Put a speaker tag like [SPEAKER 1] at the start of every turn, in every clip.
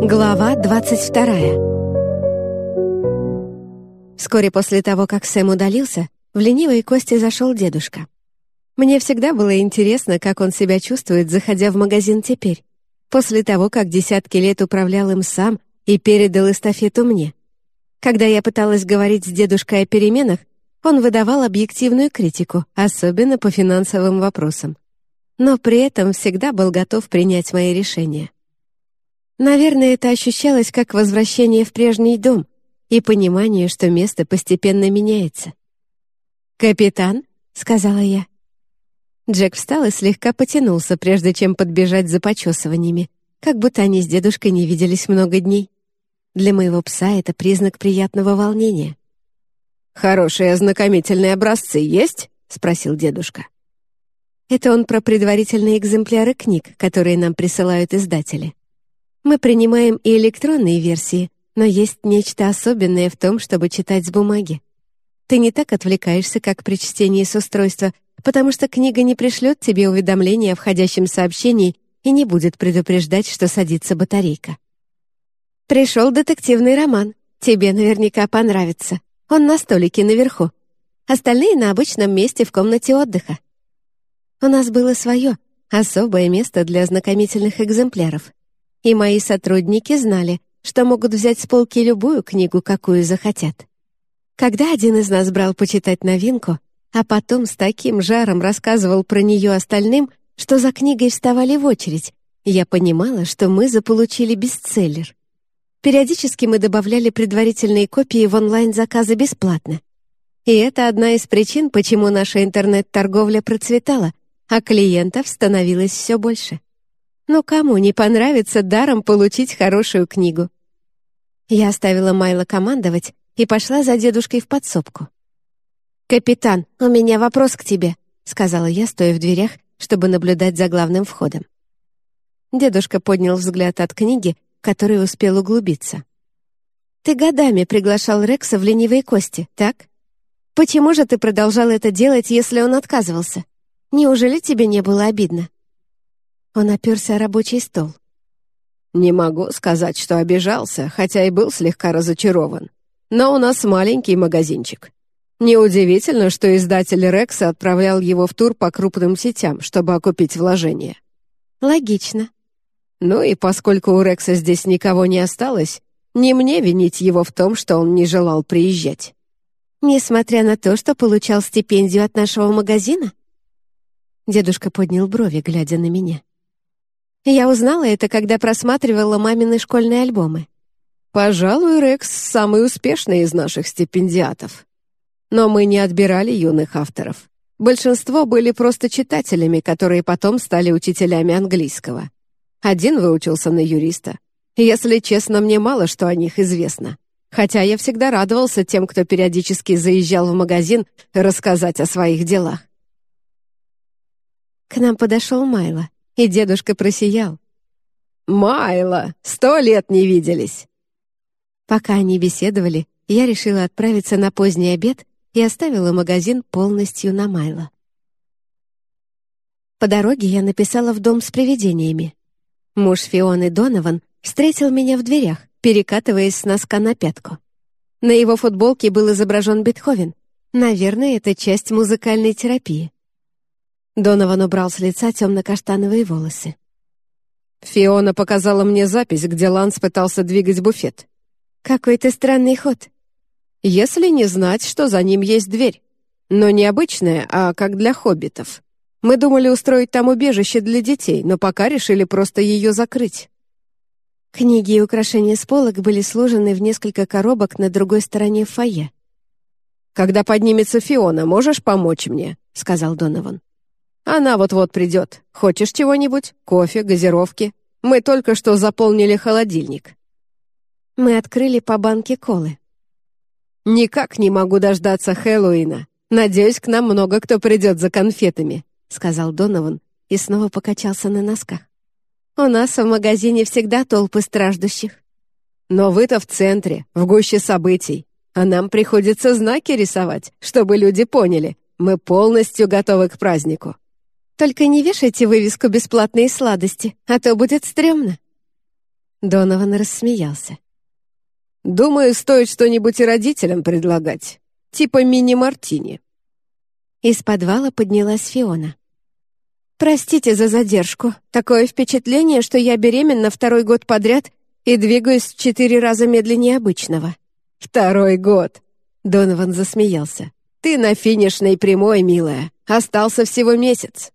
[SPEAKER 1] Глава 22 Вскоре после того, как Сэм удалился, в ленивой кости зашел дедушка. Мне всегда было интересно, как он себя чувствует, заходя в магазин теперь, после того, как десятки лет управлял им сам и передал эстафету мне. Когда я пыталась говорить с дедушкой о переменах, он выдавал объективную критику, особенно по финансовым вопросам. Но при этом всегда был готов принять мои решения. Наверное, это ощущалось как возвращение в прежний дом и понимание, что место постепенно меняется. «Капитан», — сказала я. Джек встал и слегка потянулся, прежде чем подбежать за почесываниями, как будто они с дедушкой не виделись много дней. Для моего пса это признак приятного волнения.
[SPEAKER 2] «Хорошие ознакомительные образцы есть?» — спросил дедушка.
[SPEAKER 1] Это он про предварительные экземпляры книг, которые нам присылают издатели. Мы принимаем и электронные версии, но есть нечто особенное в том, чтобы читать с бумаги. Ты не так отвлекаешься, как при чтении с устройства, потому что книга не пришлет тебе уведомления о входящем сообщении и не будет предупреждать, что садится батарейка. Пришел детективный роман. Тебе наверняка понравится. Он на столике наверху. Остальные на обычном месте в комнате отдыха. У нас было свое, особое место для ознакомительных экземпляров и мои сотрудники знали, что могут взять с полки любую книгу, какую захотят. Когда один из нас брал почитать новинку, а потом с таким жаром рассказывал про нее остальным, что за книгой вставали в очередь, я понимала, что мы заполучили бестселлер. Периодически мы добавляли предварительные копии в онлайн-заказы бесплатно. И это одна из причин, почему наша интернет-торговля процветала, а клиентов становилось все больше. Но кому не понравится даром получить хорошую книгу? Я оставила Майла командовать и пошла за дедушкой в подсобку. «Капитан, у меня вопрос к тебе», — сказала я, стоя в дверях, чтобы наблюдать за главным входом. Дедушка поднял взгляд от книги, в успел углубиться. «Ты годами приглашал Рекса в ленивые кости, так? Почему же ты продолжал это делать, если он отказывался? Неужели тебе не было обидно?» Он оперся о рабочий стол.
[SPEAKER 2] «Не могу сказать, что обижался, хотя и был слегка разочарован. Но у нас маленький магазинчик. Неудивительно, что издатель Рекса отправлял его в тур по крупным сетям, чтобы окупить вложения».
[SPEAKER 1] «Логично».
[SPEAKER 2] «Ну и поскольку у Рекса здесь никого не осталось, не мне винить его в том, что он не желал приезжать».
[SPEAKER 1] «Несмотря на то, что получал стипендию от нашего магазина?» Дедушка поднял брови, глядя на меня. Я узнала это, когда просматривала мамины школьные альбомы.
[SPEAKER 2] Пожалуй, Рекс — самый успешный из наших стипендиатов. Но мы не отбирали юных авторов. Большинство были просто читателями, которые потом стали учителями английского. Один выучился на юриста. Если честно, мне мало что о них известно. Хотя я всегда радовался тем, кто периодически заезжал в магазин рассказать о своих делах.
[SPEAKER 1] К нам подошел Майло и дедушка просиял.
[SPEAKER 2] «Майла, сто лет не виделись!»
[SPEAKER 1] Пока они беседовали, я решила отправиться на поздний обед и оставила магазин полностью на Майла. По дороге я написала в дом с привидениями. Муж Фионы Донован встретил меня в дверях, перекатываясь с носка на пятку. На его футболке был изображен Бетховен. Наверное, это часть музыкальной терапии. Донован убрал с лица темно-каштановые волосы.
[SPEAKER 2] «Фиона показала мне запись, где Ланс пытался двигать буфет».
[SPEAKER 1] «Какой-то странный ход».
[SPEAKER 2] «Если не знать, что за ним есть дверь. Но не обычная, а как для хоббитов. Мы думали устроить там убежище для детей, но пока решили просто ее закрыть».
[SPEAKER 1] Книги и украшения с полок были сложены в несколько коробок на другой стороне фойе.
[SPEAKER 2] «Когда поднимется Фиона, можешь помочь мне?» — сказал Донован. Она вот-вот придет. Хочешь чего-нибудь? Кофе, газировки? Мы только что заполнили холодильник».
[SPEAKER 1] Мы открыли по банке колы.
[SPEAKER 2] «Никак не могу дождаться Хэллоуина. Надеюсь, к нам много кто придет за конфетами», — сказал Донован и снова покачался на носках.
[SPEAKER 1] «У нас в магазине всегда толпы страждущих».
[SPEAKER 2] «Но вы-то в центре, в гуще событий, а нам приходится знаки рисовать, чтобы люди поняли, мы полностью готовы к празднику».
[SPEAKER 1] Только не вешайте вывеску «Бесплатные сладости», а то будет стрёмно». Донован рассмеялся.
[SPEAKER 2] «Думаю, стоит что-нибудь и родителям предлагать. Типа мини-мартини».
[SPEAKER 1] Из подвала поднялась Фиона. «Простите за задержку. Такое впечатление, что я беременна второй год подряд и двигаюсь в четыре раза медленнее обычного».
[SPEAKER 2] «Второй год!» — Донован засмеялся. «Ты на финишной прямой, милая. Остался всего месяц».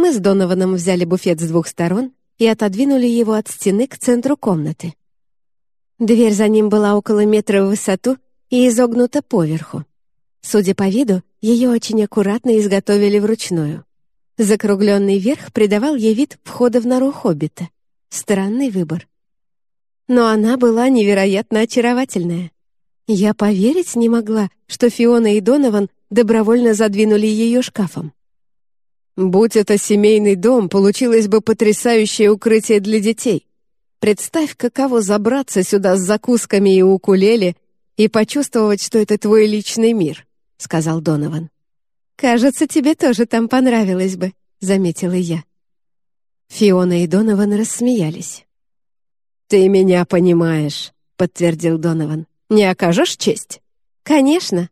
[SPEAKER 1] Мы с Донованом взяли буфет с двух сторон и отодвинули его от стены к центру комнаты. Дверь за ним была около метра в высоту и изогнута поверху. Судя по виду, ее очень аккуратно изготовили вручную. Закругленный верх придавал ей вид входа в нору хоббита. Странный выбор. Но она была невероятно очаровательная. Я поверить не могла, что Фиона и Донован добровольно задвинули ее шкафом.
[SPEAKER 2] Будь это семейный дом, получилось бы потрясающее укрытие для детей. Представь, каково забраться сюда с закусками и укулеле и почувствовать, что это твой личный мир», — сказал Донован.
[SPEAKER 1] «Кажется, тебе тоже там понравилось бы», — заметила я.
[SPEAKER 2] Фиона и Донован рассмеялись. «Ты меня понимаешь», — подтвердил Донован. «Не окажешь честь?»
[SPEAKER 1] «Конечно».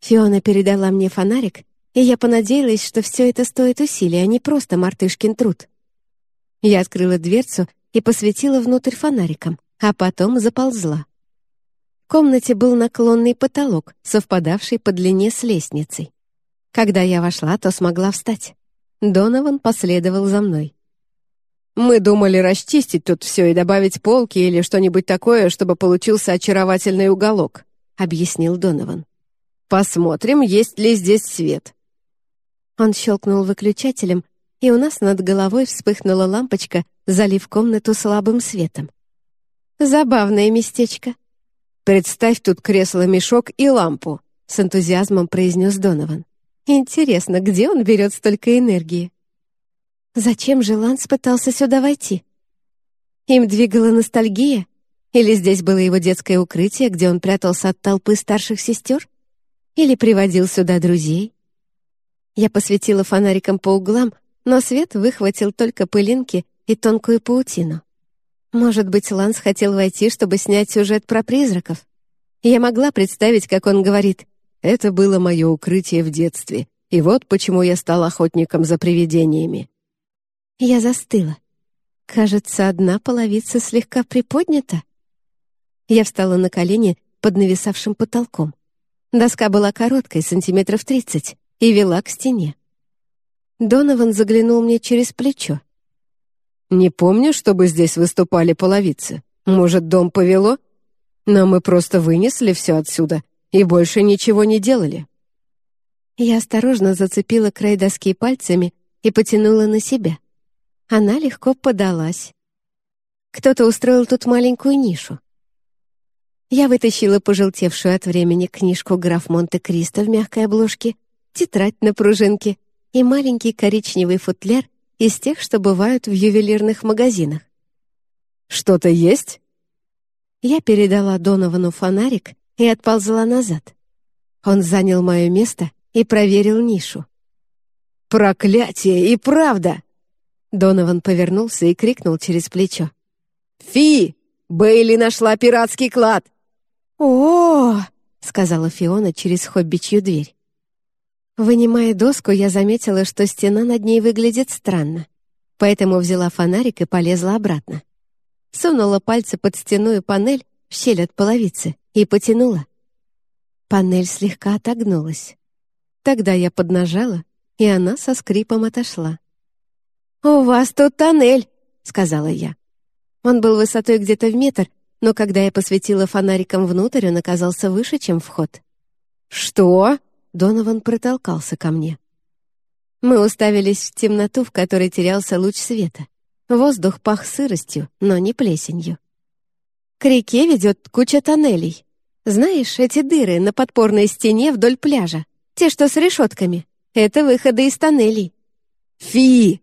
[SPEAKER 1] Фиона передала мне фонарик, и я понадеялась, что все это стоит усилий, а не просто мартышкин труд. Я открыла дверцу и посветила внутрь фонариком, а потом заползла. В комнате был наклонный потолок, совпадавший по длине с лестницей. Когда я вошла, то смогла встать. Донован последовал за мной.
[SPEAKER 2] «Мы думали расчистить тут все и добавить полки или что-нибудь такое, чтобы получился очаровательный уголок», — объяснил Донован. «Посмотрим, есть ли здесь свет.
[SPEAKER 1] Он щелкнул выключателем, и у нас над головой вспыхнула лампочка, залив комнату слабым светом. «Забавное местечко».
[SPEAKER 2] «Представь тут кресло-мешок и лампу», — с энтузиазмом произнес Донован.
[SPEAKER 1] «Интересно, где он берет столько энергии?» Зачем же Ланс пытался сюда войти? Им двигала ностальгия? Или здесь было его детское укрытие, где он прятался от толпы старших сестер? Или приводил сюда друзей? Я посветила фонариком по углам, но свет выхватил только пылинки и тонкую паутину. Может быть, Ланс хотел войти, чтобы снять сюжет про призраков? Я могла представить, как он говорит
[SPEAKER 2] «Это было мое укрытие в детстве, и вот почему я стал охотником за привидениями».
[SPEAKER 1] Я застыла. Кажется, одна половица слегка приподнята. Я встала на колени под нависавшим потолком. Доска была короткой, сантиметров тридцать, и вела к стене. Донован заглянул мне через плечо.
[SPEAKER 2] «Не помню, чтобы здесь выступали половицы. Может, дом повело? Но мы просто вынесли все отсюда и больше ничего не делали».
[SPEAKER 1] Я осторожно зацепила край доски пальцами и потянула на себя. Она легко подалась. Кто-то устроил тут маленькую нишу. Я вытащила пожелтевшую от времени книжку «Граф Монте-Кристо» в мягкой обложке тетрадь на пружинке и маленький коричневый футляр из тех, что бывают в ювелирных магазинах.
[SPEAKER 2] «Что-то есть?»
[SPEAKER 1] Я передала Доновану фонарик и отползла назад. Он занял мое место и проверил нишу.
[SPEAKER 2] «Проклятие и правда!»
[SPEAKER 1] Донован повернулся и крикнул через плечо.
[SPEAKER 2] «Фи! Бейли нашла пиратский клад!»
[SPEAKER 1] «О!», -о — сказала Фиона через хоббичью дверь. Вынимая доску, я заметила, что стена над ней выглядит странно. Поэтому взяла фонарик и полезла обратно. Сунула пальцы под стену панель в щель от половицы и потянула. Панель слегка отогнулась. Тогда я поднажала, и она со скрипом отошла. «У вас тут тоннель», — сказала я. Он был высотой где-то в метр, но когда я посветила фонариком внутрь, он оказался выше, чем вход.
[SPEAKER 2] «Что?»
[SPEAKER 1] Донован протолкался ко мне. Мы уставились в темноту, в которой терялся луч света. Воздух пах сыростью, но не плесенью. К реке ведет куча тоннелей. Знаешь, эти дыры на подпорной стене вдоль пляжа, те, что с решетками, это выходы из тоннелей.
[SPEAKER 2] Фи!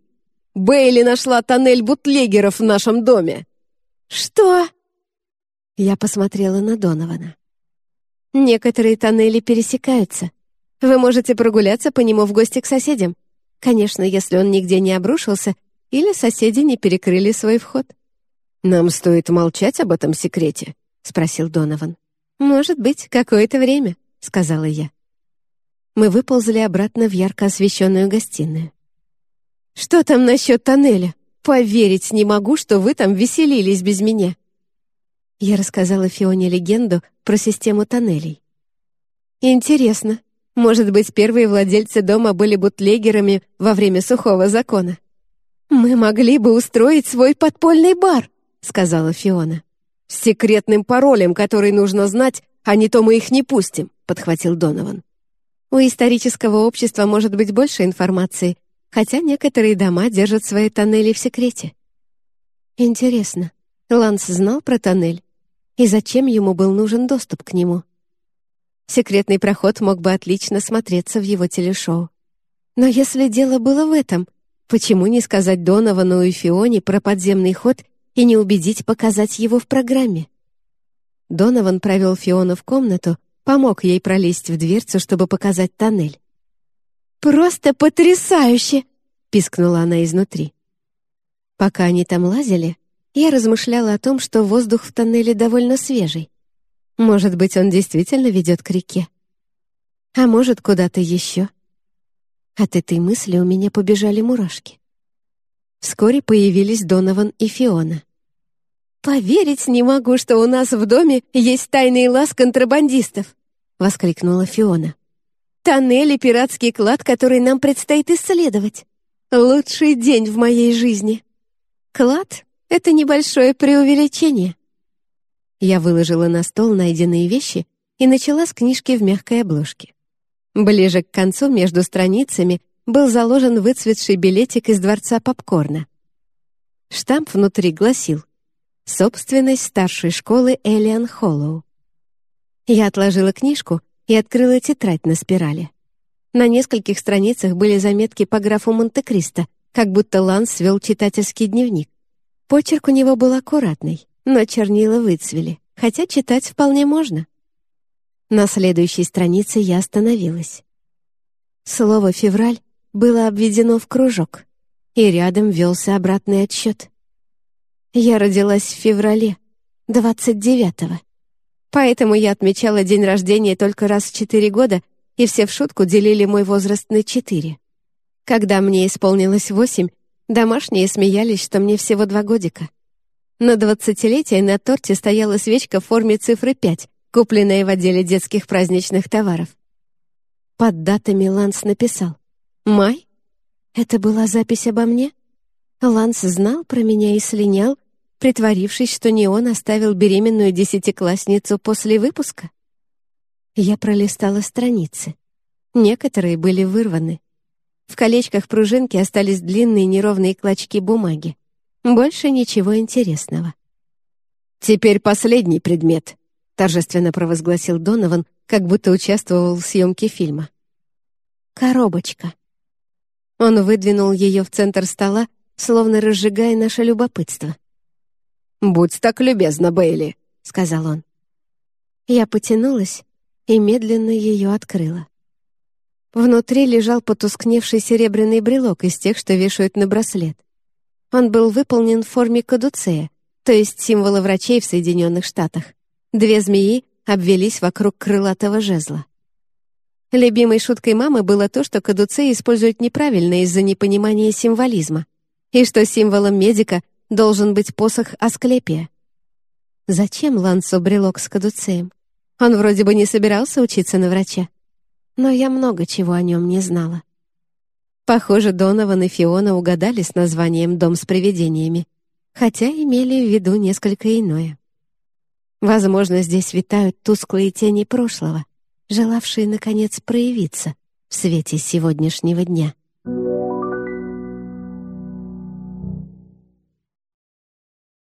[SPEAKER 2] Бейли нашла тоннель бутлегеров в нашем доме.
[SPEAKER 1] Что? Я посмотрела на Донована. Некоторые тоннели пересекаются, вы можете прогуляться по нему в гости к соседям. Конечно, если он нигде не обрушился или соседи не перекрыли свой вход.
[SPEAKER 2] «Нам стоит молчать об этом секрете?» — спросил Донован.
[SPEAKER 1] «Может быть, какое-то время», — сказала я. Мы выползли обратно в ярко освещенную гостиную. «Что там насчет тоннеля? Поверить не могу, что вы там веселились без меня». Я рассказала Фионе легенду про систему тоннелей. «Интересно, может быть, первые владельцы дома были бутлегерами во время сухого закона?» «Мы могли бы устроить свой подпольный бар», — сказала Фиона.
[SPEAKER 2] «С секретным паролем, который нужно знать, а не то мы их не пустим», — подхватил Донован.
[SPEAKER 1] «У исторического общества может быть больше информации, хотя некоторые дома держат свои тоннели в секрете». «Интересно, Ланс знал про тоннель? И зачем ему был нужен доступ к нему?» Секретный проход мог бы отлично смотреться в его телешоу. Но если дело было в этом, Почему не сказать Доновану и Фионе про подземный ход и не убедить показать его в программе? Донован провел Фиону в комнату, помог ей пролезть в дверцу, чтобы показать тоннель. «Просто потрясающе!» — пискнула она изнутри. Пока они там лазили, я размышляла о том, что воздух в тоннеле довольно свежий. Может быть, он действительно ведет к реке. А может, куда-то еще. От этой мысли у меня побежали мурашки. Вскоре появились Донован и Фиона. «Поверить не могу, что у нас в доме есть тайный лаз контрабандистов!» — воскликнула Фиона. «Тоннель и пиратский клад, который нам предстоит исследовать. Лучший день в моей жизни!» «Клад — это небольшое преувеличение». Я выложила на стол найденные вещи и начала с книжки в мягкой обложке. Ближе к концу между страницами был заложен выцветший билетик из дворца попкорна. Штамп внутри гласил «Собственность старшей школы Элиан Холлоу». Я отложила книжку и открыла тетрадь на спирали. На нескольких страницах были заметки по графу Монте-Кристо, как будто Ланс свел читательский дневник. Почерк у него был аккуратный, но чернила выцвели, хотя читать вполне можно. На следующей странице я остановилась. Слово «февраль» было обведено в кружок, и рядом велся обратный отсчет. Я родилась в феврале, 29-го. Поэтому я отмечала день рождения только раз в четыре года, и все в шутку делили мой возраст на четыре. Когда мне исполнилось восемь, домашние смеялись, что мне всего два годика. На двадцатилетие на торте стояла свечка в форме цифры пять, купленные в отделе детских праздничных товаров. Под датами Ланс написал «Май? Это была запись обо мне?» Ланс знал про меня и слинял, притворившись, что не он оставил беременную десятиклассницу после выпуска. Я пролистала страницы. Некоторые были вырваны. В колечках пружинки остались длинные неровные клочки бумаги. Больше ничего интересного.
[SPEAKER 2] «Теперь последний предмет», — торжественно провозгласил Донован, как будто участвовал в съемке фильма.
[SPEAKER 1] «Коробочка». Он выдвинул ее в центр стола, словно разжигая наше любопытство.
[SPEAKER 2] «Будь так любезна, Бейли», — сказал он.
[SPEAKER 1] Я потянулась и медленно ее открыла. Внутри лежал потускневший серебряный брелок из тех, что вешают на браслет. Он был выполнен в форме кадуцея, то есть символа врачей в Соединенных Штатах. Две змеи обвелись вокруг крылатого жезла. Любимой шуткой мамы было то, что кадуцеи используют неправильно из-за непонимания символизма, и что символом медика должен быть посох Асклепия. Зачем Лансу брелок с кадуцеем? Он вроде бы не собирался учиться на врача. Но я много чего о нем не знала. Похоже, Донован и Фиона угадали с названием «Дом с привидениями», хотя имели в виду несколько иное. Возможно, здесь витают тусклые тени прошлого, желавшие, наконец, проявиться в свете сегодняшнего дня.